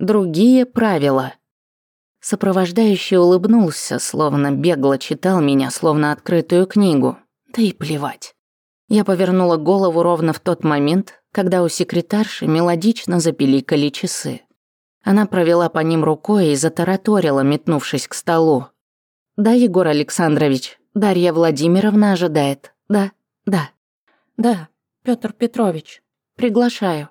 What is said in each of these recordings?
другие правила». Сопровождающий улыбнулся, словно бегло читал меня, словно открытую книгу. Да и плевать. Я повернула голову ровно в тот момент, когда у секретарши мелодично запиликали часы. Она провела по ним рукой и затараторила, метнувшись к столу. «Да, Егор Александрович, Дарья Владимировна ожидает. Да, да». «Да, Пётр Петрович, приглашаю».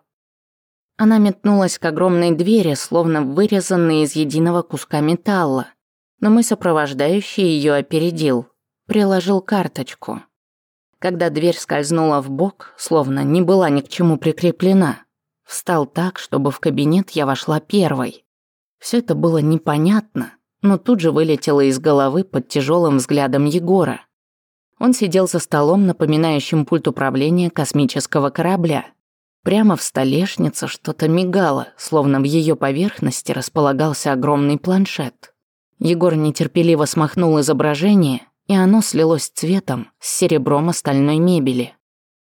Она метнулась к огромной двери, словно вырезанной из единого куска металла. Но мой сопровождающий ее опередил, приложил карточку. Когда дверь скользнула в бок, словно не была ни к чему прикреплена, встал так, чтобы в кабинет я вошла первой. Все это было непонятно, но тут же вылетело из головы под тяжелым взглядом Егора. Он сидел за столом, напоминающим пульт управления космического корабля – Прямо в столешнице что-то мигало, словно в ее поверхности располагался огромный планшет. Егор нетерпеливо смахнул изображение, и оно слилось цветом с серебром остальной мебели.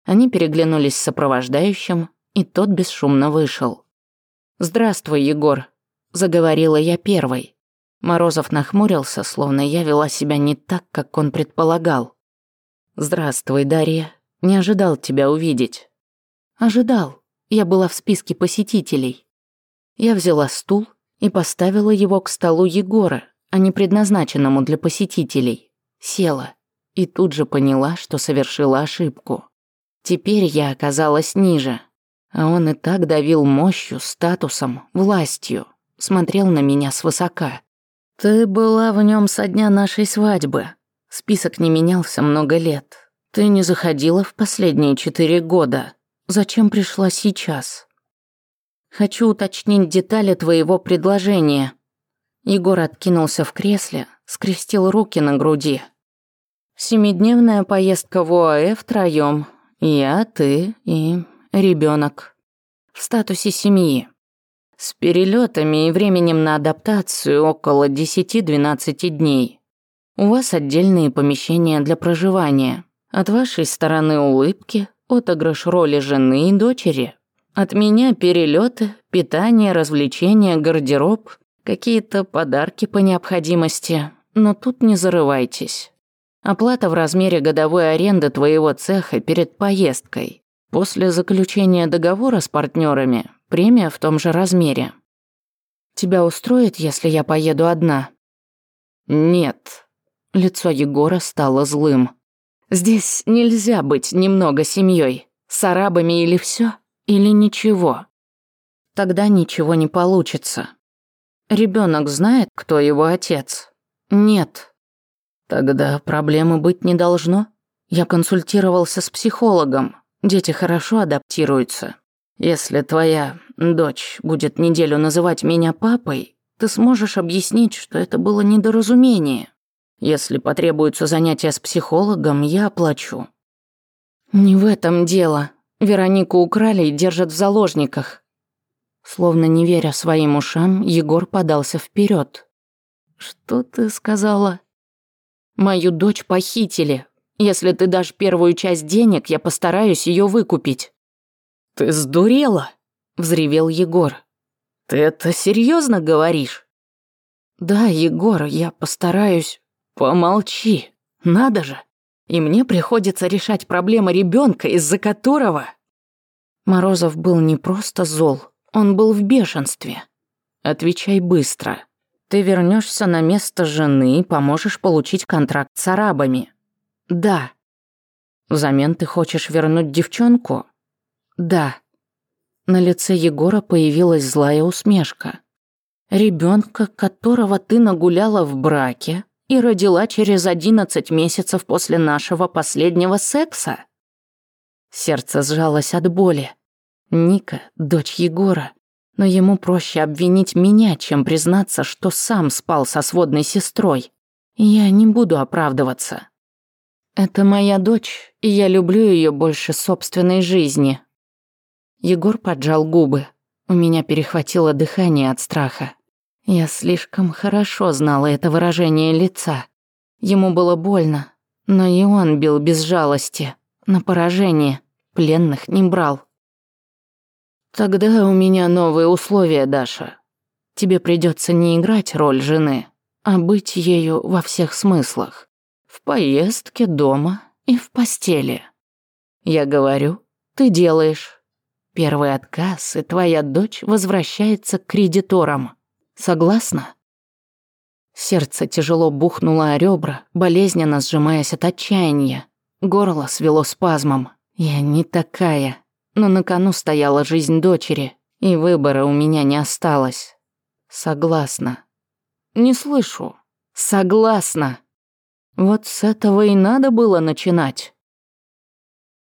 Они переглянулись с сопровождающим, и тот бесшумно вышел. «Здравствуй, Егор», — заговорила я первой. Морозов нахмурился, словно я вела себя не так, как он предполагал. «Здравствуй, Дарья. Не ожидал тебя увидеть. Ожидал. Я была в списке посетителей. Я взяла стул и поставила его к столу Егора, а не предназначенному для посетителей. Села. И тут же поняла, что совершила ошибку. Теперь я оказалась ниже. А он и так давил мощью, статусом, властью. Смотрел на меня свысока. «Ты была в нем со дня нашей свадьбы. Список не менялся много лет. Ты не заходила в последние четыре года. Зачем пришла сейчас? Хочу уточнить детали твоего предложения. Егор откинулся в кресле, скрестил руки на груди. Семидневная поездка в ОАЭ втроём. Я, ты и ребёнок. В статусе семьи. С перелётами и временем на адаптацию около 10-12 дней. У вас отдельные помещения для проживания. От вашей стороны улыбки, отыгрыш роли жены и дочери. От меня перелеты, питание, развлечения, гардероб, какие-то подарки по необходимости. Но тут не зарывайтесь. Оплата в размере годовой аренды твоего цеха перед поездкой. После заключения договора с партнерами премия в том же размере. Тебя устроит, если я поеду одна? Нет. Лицо Егора стало злым. Здесь нельзя быть немного семьей, с арабами или все, или ничего. Тогда ничего не получится. Ребенок знает, кто его отец? Нет. Тогда проблемы быть не должно. Я консультировался с психологом. Дети хорошо адаптируются. Если твоя дочь будет неделю называть меня папой, ты сможешь объяснить, что это было недоразумение. Если потребуется занятие с психологом, я оплачу». «Не в этом дело. Веронику украли и держат в заложниках». Словно не веря своим ушам, Егор подался вперед. «Что ты сказала?» «Мою дочь похитили. Если ты дашь первую часть денег, я постараюсь ее выкупить». «Ты сдурела?» – взревел Егор. «Ты это серьезно говоришь?» «Да, Егор, я постараюсь». «Помолчи, надо же! И мне приходится решать проблемы ребенка, из-за которого...» Морозов был не просто зол, он был в бешенстве. «Отвечай быстро. Ты вернешься на место жены и поможешь получить контракт с арабами». «Да». «Взамен ты хочешь вернуть девчонку?» «Да». На лице Егора появилась злая усмешка. Ребенка, которого ты нагуляла в браке, и родила через 11 месяцев после нашего последнего секса. Сердце сжалось от боли. Ника — дочь Егора, но ему проще обвинить меня, чем признаться, что сам спал со сводной сестрой. Я не буду оправдываться. Это моя дочь, и я люблю ее больше собственной жизни. Егор поджал губы. У меня перехватило дыхание от страха. Я слишком хорошо знала это выражение лица. Ему было больно, но и он бил без жалости, на поражение, пленных не брал. «Тогда у меня новые условия, Даша. Тебе придется не играть роль жены, а быть ею во всех смыслах. В поездке, дома и в постели. Я говорю, ты делаешь. Первый отказ, и твоя дочь возвращается к кредиторам». Согласна?» Сердце тяжело бухнуло о ребра, болезненно сжимаясь от отчаяния. Горло свело спазмом. «Я не такая. Но на кону стояла жизнь дочери, и выбора у меня не осталось. Согласна». «Не слышу. Согласна». Вот с этого и надо было начинать.